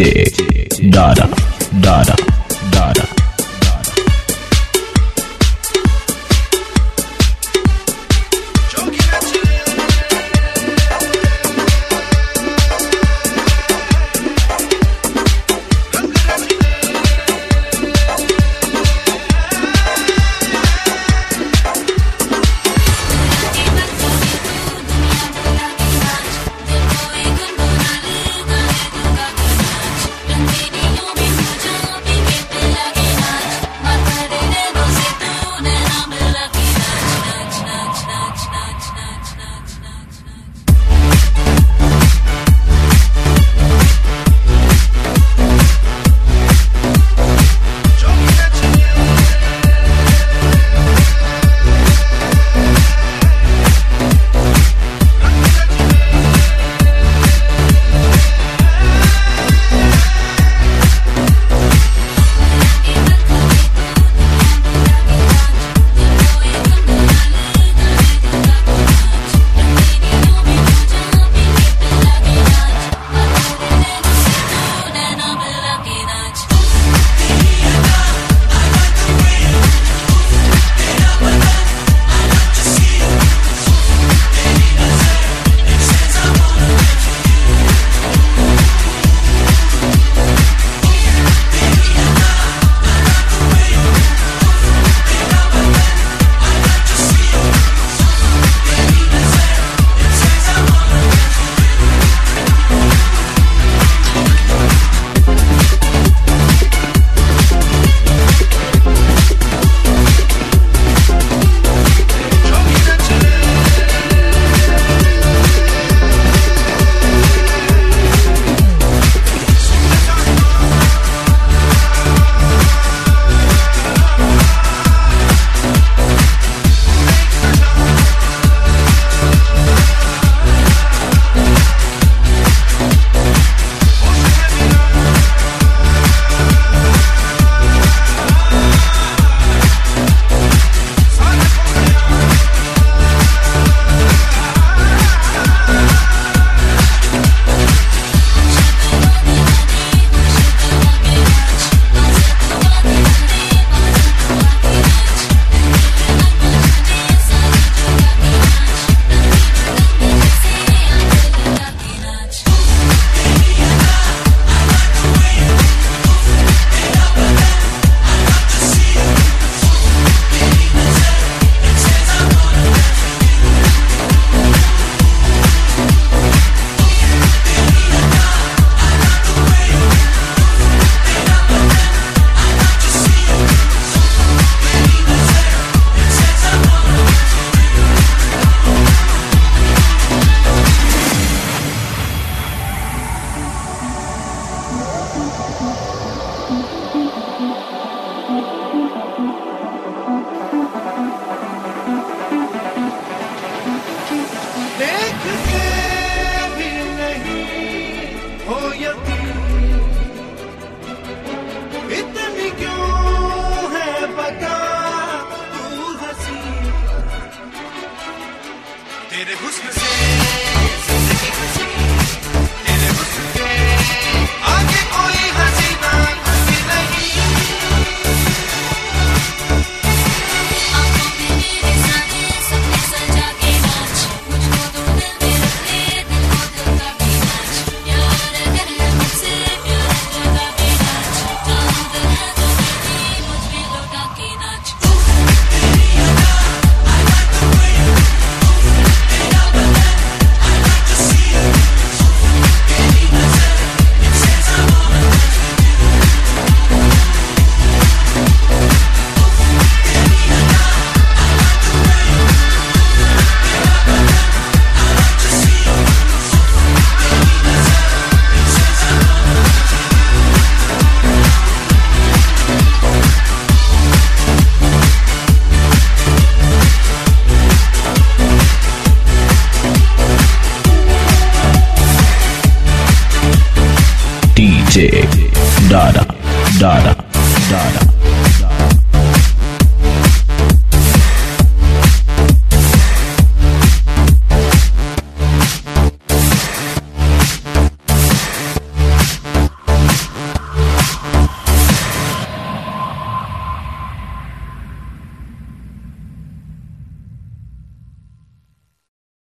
DJ Dada Dada तेरे हुस्न से Dada. Dada